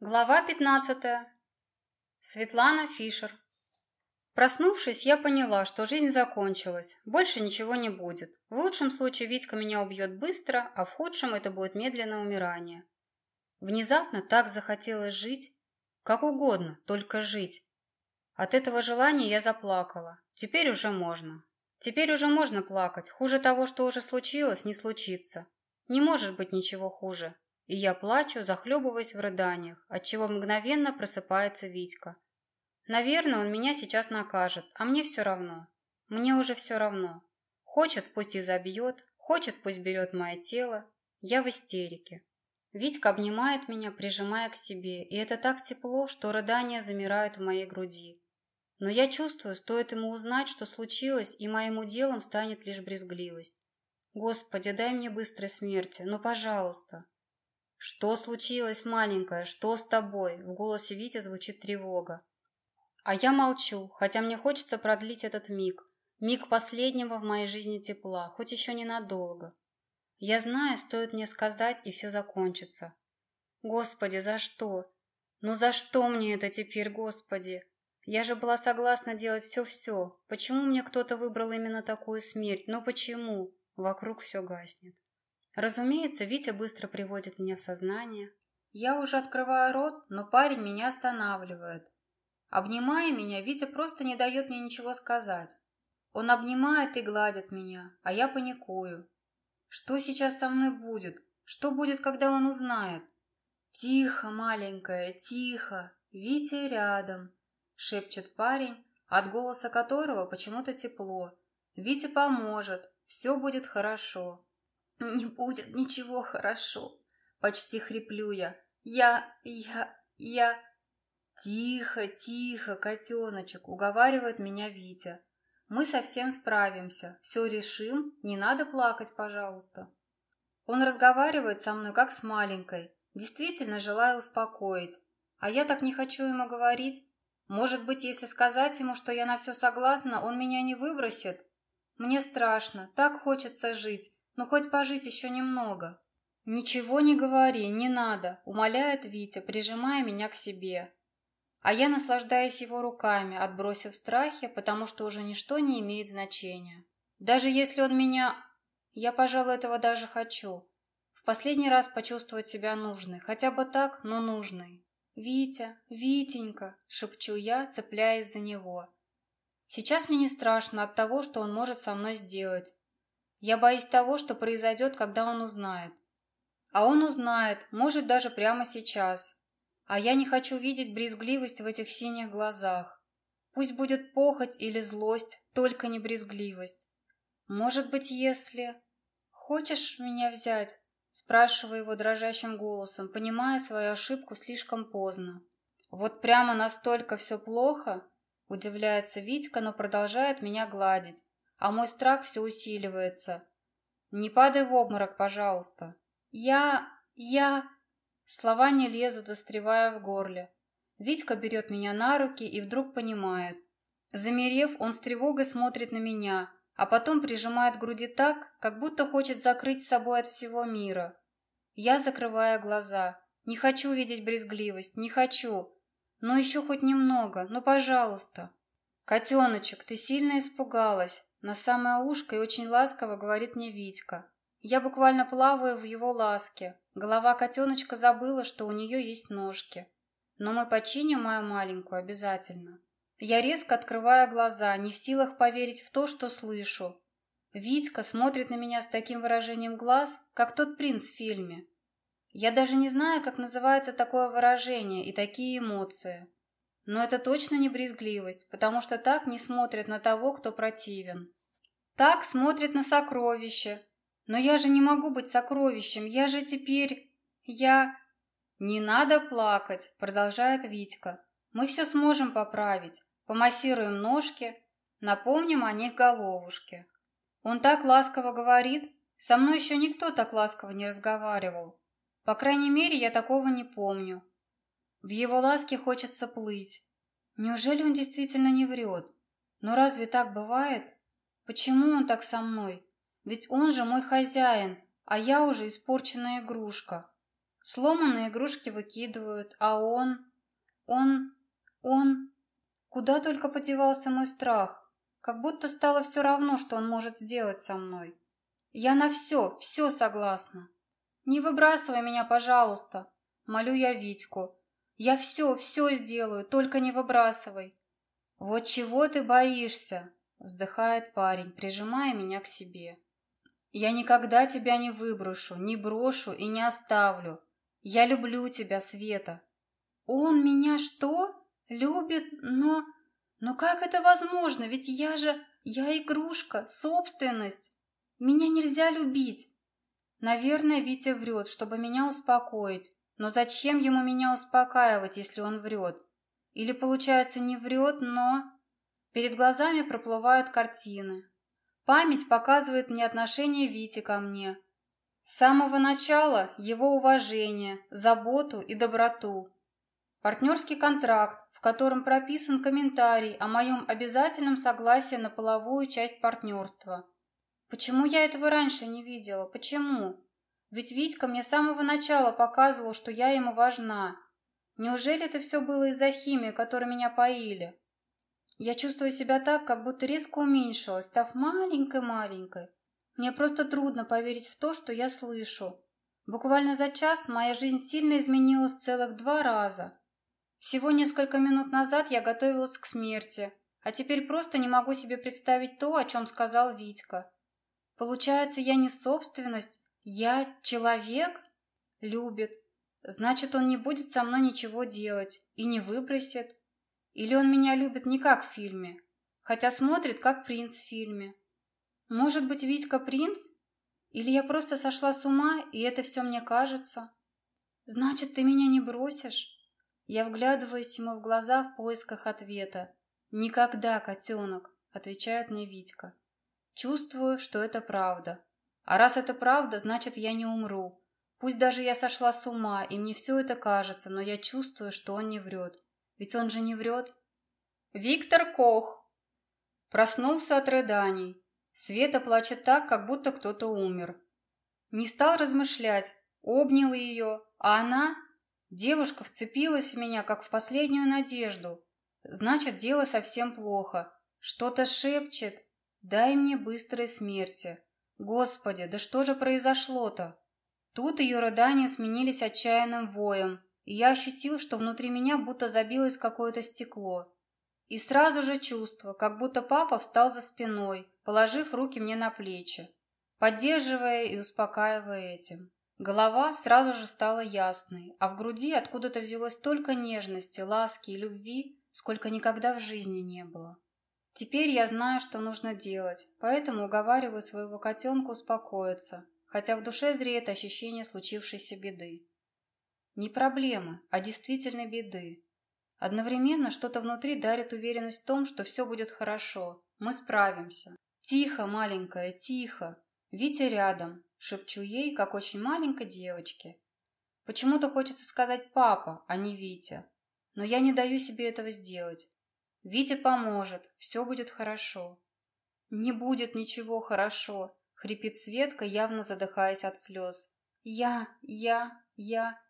Глава 15. Светлана Фишер. Проснувшись, я поняла, что жизнь закончилась, больше ничего не будет. В лучшем случае Витька меня убьет быстро, а в худшем это будет медленное умирание. Внезапно так захотелось жить, как угодно, только жить. От этого желания я заплакала. Теперь уже можно. Теперь уже можно плакать. Хуже того, что уже случилось, не случится. Не может быть ничего хуже и я плачу, захлебываясь в рыданиях, отчего мгновенно просыпается Витька. Наверное, он меня сейчас накажет, а мне все равно. Мне уже все равно. Хочет, пусть и забьет, хочет, пусть берет мое тело. Я в истерике. Витька обнимает меня, прижимая к себе, и это так тепло, что рыдания замирают в моей груди. Но я чувствую, стоит ему узнать, что случилось, и моим уделом станет лишь брезгливость. Господи, дай мне быстрой смерти, ну, пожалуйста. «Что случилось, маленькая? Что с тобой?» В голосе Вити звучит тревога. А я молчу, хотя мне хочется продлить этот миг. Миг последнего в моей жизни тепла, хоть еще ненадолго. Я знаю, стоит мне сказать, и все закончится. Господи, за что? Ну за что мне это теперь, Господи? Я же была согласна делать все-все. Почему мне кто-то выбрал именно такую смерть? Но почему? Вокруг все гаснет. Разумеется, Витя быстро приводит меня в сознание. Я уже открываю рот, но парень меня останавливает. Обнимая меня, Витя просто не дает мне ничего сказать. Он обнимает и гладит меня, а я паникую. Что сейчас со мной будет? Что будет, когда он узнает? Тихо, маленькая, тихо. Витя рядом, шепчет парень, от голоса которого почему-то тепло. Витя поможет, все будет хорошо. «Не будет ничего хорошо», — почти хриплю я. «Я... я... я...» «Тихо, тихо, котеночек», — уговаривает меня Витя. «Мы совсем справимся, все решим, не надо плакать, пожалуйста». Он разговаривает со мной, как с маленькой, действительно желая успокоить. А я так не хочу ему говорить. Может быть, если сказать ему, что я на все согласна, он меня не выбросит? Мне страшно, так хочется жить, ну, хоть пожить еще немного. Ничего не говори, не надо, умоляет Витя, прижимая меня к себе. А я наслаждаюсь его руками, отбросив страхи, потому что уже ничто не имеет значения. Даже если он меня... Я, пожалуй, этого даже хочу. В последний раз почувствовать себя нужной, хотя бы так, но нужной. «Витя, Витенька!» — шепчу я, цепляясь за него. Сейчас мне не страшно от того, что он может со мной сделать. Я боюсь того, что произойдет, когда он узнает. А он узнает, может, даже прямо сейчас. А я не хочу видеть брезгливость в этих синих глазах. Пусть будет похоть или злость, только не брезгливость. Может быть, если... Хочешь меня взять? Спрашиваю его дрожащим голосом, понимая свою ошибку слишком поздно. Вот прямо настолько все плохо? Удивляется Витька, но продолжает меня гладить, а мой страх все усиливается. Не падай в обморок, пожалуйста. Я... я... Слова не лезут, застревая в горле. Витька берет меня на руки и вдруг понимает. Замерев, он с тревогой смотрит на меня, а потом прижимает к груди так, как будто хочет закрыть собой от всего мира. Я закрываю глаза. Не хочу видеть брезгливость, не хочу. Но еще хоть немного, ну пожалуйста. Котеночек, ты сильно испугалась. На самое ушко и очень ласково говорит мне Витька. Я буквально плаваю в его ласке. Голова котеночка забыла, что у нее есть ножки. Но мы починим мою маленькую обязательно. Я резко открываю глаза, не в силах поверить в то, что слышу. Витька смотрит на меня с таким выражением глаз, как тот принц в фильме. Я даже не знаю, как называется такое выражение и такие эмоции. Но это точно не брезгливость, потому что так не смотрят на того, кто противен. Так смотрят на сокровище. Но я же не могу быть сокровищем, я же теперь... Я... Не надо плакать, продолжает Витька. Мы все сможем поправить. Помассируем ножки, напомним о них головушке. Он так ласково говорит, со мной еще никто так ласково не разговаривал. По крайней мере, я такого не помню. В его ласке хочется плыть. Неужели он действительно не врет? Но разве так бывает? Почему он так со мной? Ведь он же мой хозяин, а я уже испорченная игрушка. Сломанные игрушки выкидывают, а он... Он... Он... Куда только подевался мой страх. Как будто стало все равно, что он может сделать со мной. Я на все, все согласна. Не выбрасывай меня, пожалуйста. Молю я Витьку. Я все, все сделаю, только не выбрасывай. Вот чего ты боишься? Вздыхает парень, прижимая меня к себе. Я никогда тебя не выброшу, не брошу и не оставлю. Я люблю тебя, Света. Он меня что? Любит, но... Но как это возможно? Ведь я же... Я игрушка, собственность. Меня нельзя любить. Наверное, Витя врет, чтобы меня успокоить. Но зачем ему меня успокаивать, если он врет? Или, получается, не врет, но... Перед глазами проплывают картины. Память показывает мне отношение Вити ко мне. С самого начала его уважение, заботу и доброту. Партнерский контракт, в котором прописан комментарий о моем обязательном согласии на половую часть партнерства. Почему я этого раньше не видела? Почему? Ведь Витька мне с самого начала показывал, что я ему важна. Неужели это все было из-за химии, которой меня поили? Я чувствую себя так, как будто резко уменьшилась, став маленькой-маленькой. Мне просто трудно поверить в то, что я слышу. Буквально за час моя жизнь сильно изменилась целых два раза. Всего несколько минут назад я готовилась к смерти, а теперь просто не могу себе представить то, о чем сказал Витька. Получается, я не собственность, я человек? Любит. Значит, он не будет со мной ничего делать и не выбросит. Или он меня любит не как в фильме, хотя смотрит как принц в фильме. Может быть, Витька принц? Или я просто сошла с ума, и это все мне кажется? Значит, ты меня не бросишь? Я вглядываюсь ему в глаза в поисках ответа. «Никогда, котенок», — отвечает мне Витька. Чувствую, что это правда. А раз это правда, значит, я не умру. Пусть даже я сошла с ума, и мне все это кажется, но я чувствую, что он не врет. Ведь он же не врет. Виктор Кох проснулся от рыданий. Света плачет так, как будто кто-то умер. Не стал размышлять, обнял ее, а она Девушка вцепилась в меня, как в последнюю надежду. Значит, дело совсем плохо. Что-то шепчет. Дай мне быстрой смерти. Господи, да что же произошло-то? Тут ее рыдания сменились отчаянным воем, и я ощутил, что внутри меня будто забилось какое-то стекло. И сразу же чувство, как будто папа встал за спиной, положив руки мне на плечи, поддерживая и успокаивая этим. Голова сразу же стала ясной, а в груди откуда-то взялось столько нежности, ласки и любви, сколько никогда в жизни не было. Теперь я знаю, что нужно делать, поэтому уговариваю своего котенка успокоиться, хотя в душе зреет ощущение случившейся беды. Не проблемы, а действительно беды. Одновременно что-то внутри дарит уверенность в том, что все будет хорошо, мы справимся. Тихо, маленькая, тихо. Витя рядом, Шепчу ей, как очень маленькой девочке. Почему-то хочется сказать «папа», а не «Витя». Но я не даю себе этого сделать. Витя поможет, все будет хорошо. Не будет ничего хорошо, хрипит Светка, явно задыхаясь от слез. Я, я, я.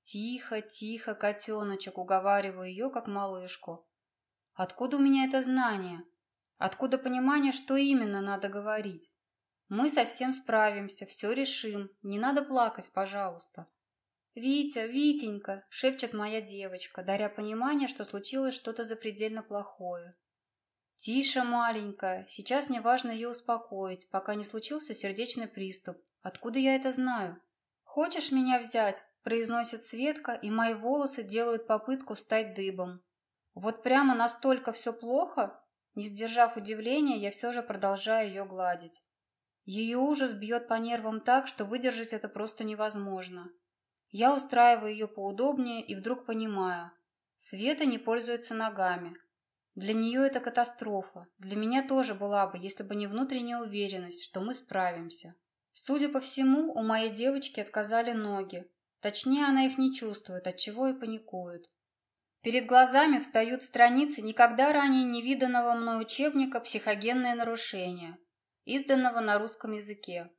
Тихо, тихо, котеночек, уговариваю ее, как малышку. Откуда у меня это знание? Откуда понимание, что именно надо говорить? Мы совсем справимся, все решим. Не надо плакать, пожалуйста. «Витя, Витенька!» – шепчет моя девочка, даря понимание, что случилось что-то запредельно плохое. «Тише, маленькая, сейчас мне важно ее успокоить, пока не случился сердечный приступ. Откуда я это знаю?» «Хочешь меня взять?» – произносит Светка, и мои волосы делают попытку стать дыбом. «Вот прямо настолько все плохо?» Не сдержав удивления, я все же продолжаю ее гладить. Ее ужас бьет по нервам так, что выдержать это просто невозможно. Я устраиваю ее поудобнее и вдруг понимаю. Света не пользуется ногами. Для нее это катастрофа. Для меня тоже была бы, если бы не внутренняя уверенность, что мы справимся. Судя по всему, у моей девочки отказали ноги. Точнее, она их не чувствует, отчего и паникует. Перед глазами встают страницы никогда ранее не виданного мной учебника «Психогенные нарушения», изданного на русском языке.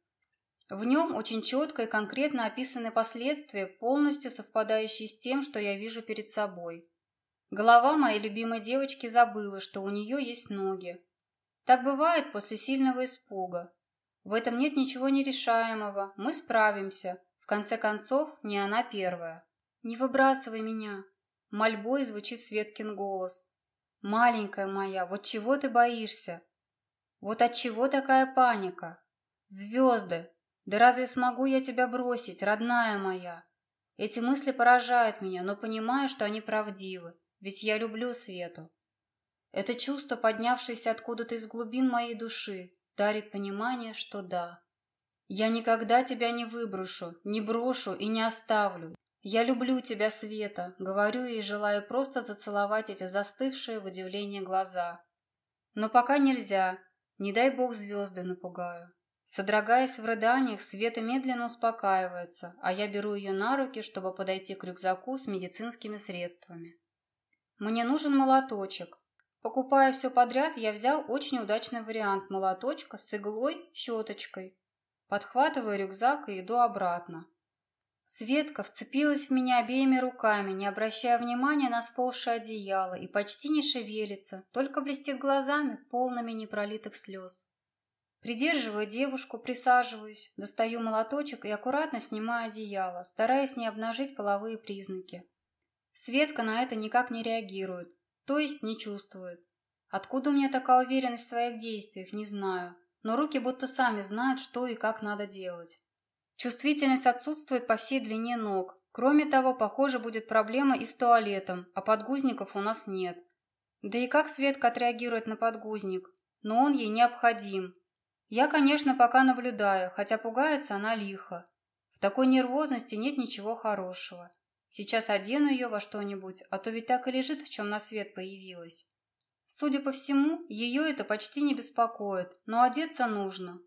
В нем очень четко и конкретно описаны последствия, полностью совпадающие с тем, что я вижу перед собой. Голова моей любимой девочки забыла, что у нее есть ноги. Так бывает после сильного испуга. В этом нет ничего нерешаемого, мы справимся. В конце концов, не она первая. «Не выбрасывай меня!» Мольбой звучит Светкин голос. «Маленькая моя, вот чего ты боишься? Вот от чего такая паника? Звезды! Да разве смогу я тебя бросить, родная моя? Эти мысли поражают меня, но понимаю, что они правдивы ведь я люблю Свету. Это чувство, поднявшееся откуда-то из глубин моей души, дарит понимание, что да. Я никогда тебя не выброшу, не брошу и не оставлю. Я люблю тебя, Света, говорю и желаю просто зацеловать эти застывшие в удивлении глаза. Но пока нельзя, не дай бог звезды напугаю. Содрогаясь в рыданиях, Света медленно успокаивается, а я беру ее на руки, чтобы подойти к рюкзаку с медицинскими средствами. Мне нужен молоточек. Покупая все подряд, я взял очень удачный вариант молоточка с иглой, щеточкой. Подхватываю рюкзак и иду обратно. Светка вцепилась в меня обеими руками, не обращая внимания на сползшее одеяло, и почти не шевелится, только блестит глазами, полными непролитых слез. Придерживаю девушку, присаживаюсь, достаю молоточек и аккуратно снимаю одеяло, стараясь не обнажить половые признаки. Светка на это никак не реагирует, то есть не чувствует. Откуда у меня такая уверенность в своих действиях, не знаю, но руки будто сами знают, что и как надо делать. Чувствительность отсутствует по всей длине ног. Кроме того, похоже, будет проблема и с туалетом, а подгузников у нас нет. Да и как Светка отреагирует на подгузник? Но он ей необходим. Я, конечно, пока наблюдаю, хотя пугается она лихо. В такой нервозности нет ничего хорошего. Сейчас одену ее во что-нибудь, а то ведь так и лежит, в чем на свет появилась. Судя по всему, ее это почти не беспокоит, но одеться нужно.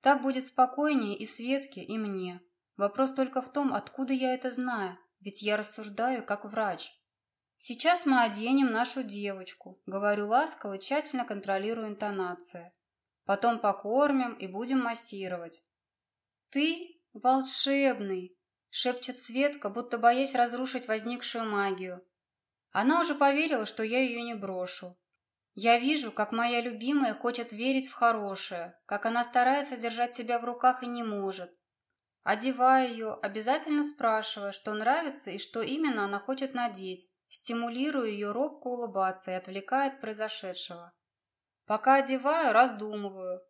Так будет спокойнее и Светке, и мне. Вопрос только в том, откуда я это знаю, ведь я рассуждаю как врач. Сейчас мы оденем нашу девочку, говорю ласково, тщательно контролируя интонации. Потом покормим и будем массировать. Ты волшебный, шепчет Светка, будто боясь разрушить возникшую магию. Она уже поверила, что я ее не брошу. Я вижу, как моя любимая хочет верить в хорошее, как она старается держать себя в руках и не может. Одеваю ее, обязательно спрашивая, что нравится и что именно она хочет надеть, стимулирую ее робко улыбаться и отвлекая от произошедшего. Пока одеваю, раздумываю.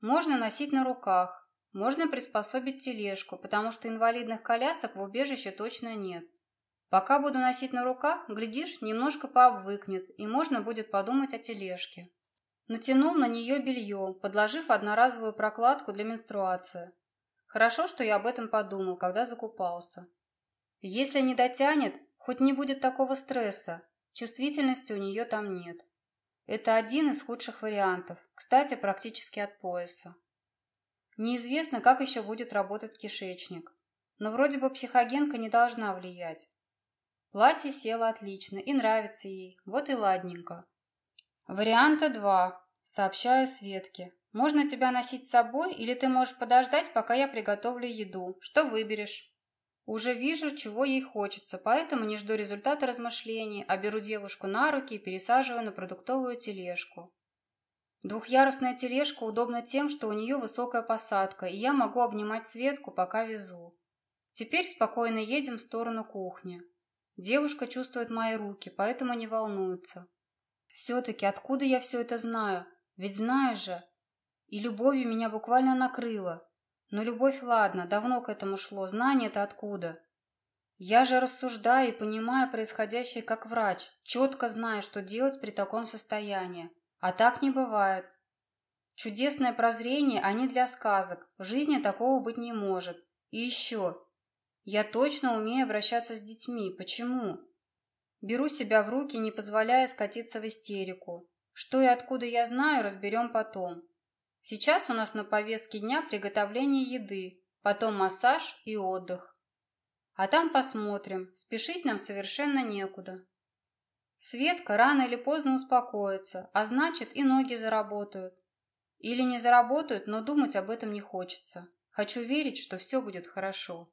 Можно носить на руках, можно приспособить тележку, потому что инвалидных колясок в убежище точно нет. Пока буду носить на руках, глядишь, немножко пообвыкнет, и можно будет подумать о тележке. Натянул на нее белье, подложив одноразовую прокладку для менструации. Хорошо, что я об этом подумал, когда закупался. Если не дотянет, хоть не будет такого стресса, чувствительности у нее там нет. Это один из худших вариантов, кстати, практически от пояса. Неизвестно, как еще будет работать кишечник. Но вроде бы психогенка не должна влиять. Платье село отлично и нравится ей, вот и ладненько. Варианта два, сообщаю Светке. Можно тебя носить с собой, или ты можешь подождать, пока я приготовлю еду. Что выберешь? Уже вижу, чего ей хочется, поэтому не жду результата размышлений, а беру девушку на руки и пересаживаю на продуктовую тележку. Двухъярусная тележка удобна тем, что у нее высокая посадка, и я могу обнимать Светку, пока везу. Теперь спокойно едем в сторону кухни. Девушка чувствует мои руки, поэтому не волнуется. Все-таки откуда я все это знаю? Ведь знаю же. И любовью меня буквально накрыло. Но любовь, ладно, давно к этому шло, знание-то откуда? Я же рассуждаю и понимаю происходящее как врач, четко знаю, что делать при таком состоянии. А так не бывает. Чудесное прозрение, а не для сказок. В жизни такого быть не может. И еще. Я точно умею обращаться с детьми. Почему? Беру себя в руки, не позволяя скатиться в истерику. Что и откуда я знаю, разберем потом. Сейчас у нас на повестке дня приготовление еды, потом массаж и отдых. А там посмотрим, спешить нам совершенно некуда. Светка рано или поздно успокоится, а значит и ноги заработают. Или не заработают, но думать об этом не хочется. Хочу верить, что все будет хорошо.